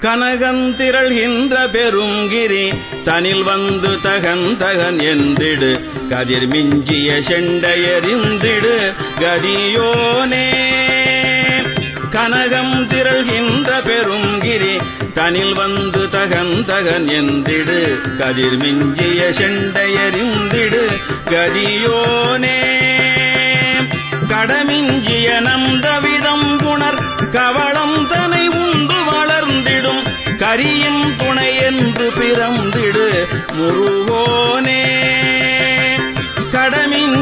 கனகந்திரள்கின்ற பெருங்கிரி தனில் வந்து தகன் தகன் என்றிடு. கதிர் மிஞ்சிய செண்டையறிந்திடு கதியோனே. கனகம் திரள்கின்ற பெருங்கிரி தனில் வந்து தகன் தகன் என்றிடு. கதிர் மிஞ்சிய செண்டையறிந்திடு கதியோனே. கடமிஞ்சிய நந்தவிதம் புணர்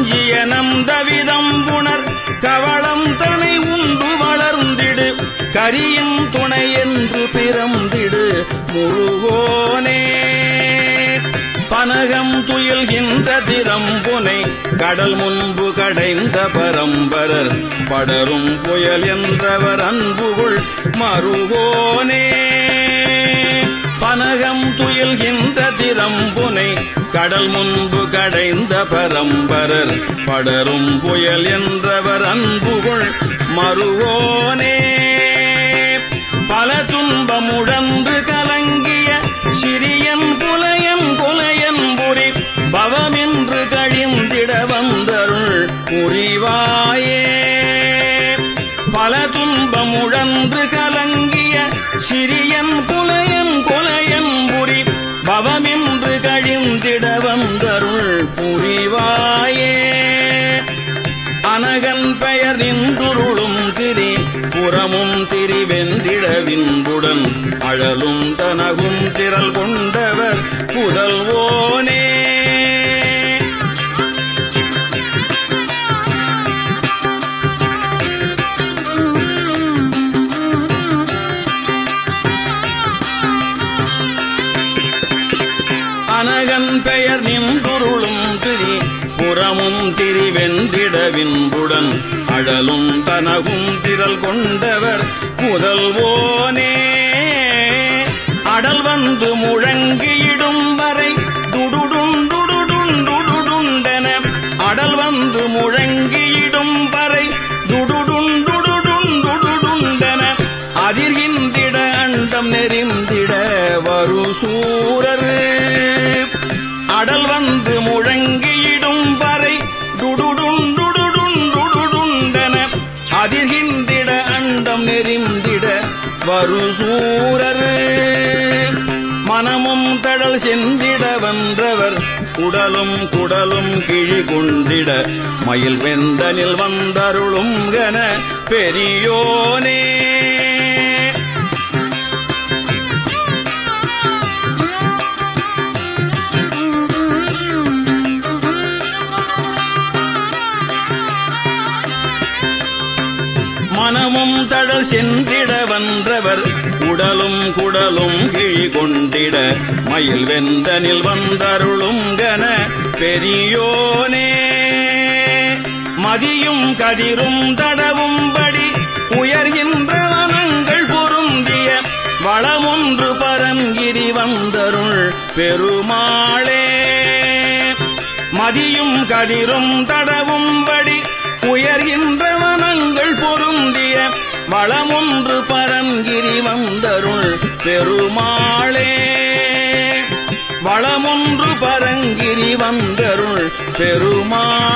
கடமிஞ்சிய நந்தவிதம் புணர் கவளம் தனை உண்டு வளர்ந்திடு கரியின் துணை என்று பிறந்திடு முருகோனே. பனகம் துயில்கின்ற திறம்புனை கடல் முன்பு கடைந்த பரம்பரர் படரும் புயல் என்றவர் அன்புகுள் மருகோனே. செல்கின்ற துயில்கின்ற திறம்புனை கடல் முன்பு கடைந்த பரம்பரர். படரும் புயல் என்றவர் அன்புகள் மறுவோனே. பல துன்பமுழன்று கலங்கிய சிறியன் புலையன் குலையன் புரி பவமென்று கழிந்திட வந்தருள் புரிவாயே. பல துன்பமுழன்று கலங்கிய சிறியன் புலையன் வந்தருள் புரிவாயே. அனகன் பெயர் நின்றுருளும் திரி புறமும் திரிவென்றிடவின்புடன் அழலும் தனகும் திரள் கொண்டவர். புதல்வோனே பெயர் நின்றுருளும் திரி புறமும் திரிவென்றிடவின்புடன் அழலும் தனகும் திரள் கொண்டவர் முதல்வோனே. அடல் வந்து முழங்கியிடும் வரை துடுடுண்டுடுடுண்டுடுண்டென அடல் வந்து முழங்கியிடும் வரை துடுடுண்டுடுடுண்டுடுண்டென அதிர்கின்றிட அண்டம் நெறிந்திட வரு சூ மனமும் தடல் சென்றிட வந்தவர் உடலும் குடலும் கிழி கொண்டிட மயில் வெந்தனில் வந்தருளும் கன. பெரியோனே மனமும் தழல் சென்றிட வந்தவர் உடலும் குடலும் கிழி கொண்டிட மயில் வெந்தனில் வந்தருளும் கன பெரியோனே. மதியும் கதிரும் தடவும்படி உயர்கின்ற வனங்கள் பொருந்திய வளமொன்று பரங்கிரி வந்தருள் பெருமாளே. மதியும் கதிரும் தடவும்படி உயர்கின்ற வனங்கள் வளமொன்று பரங்கிரி வந்தருள் பெருமாளே. வளமொன்று பரங்கிரி வந்தருள் பெருமாள்.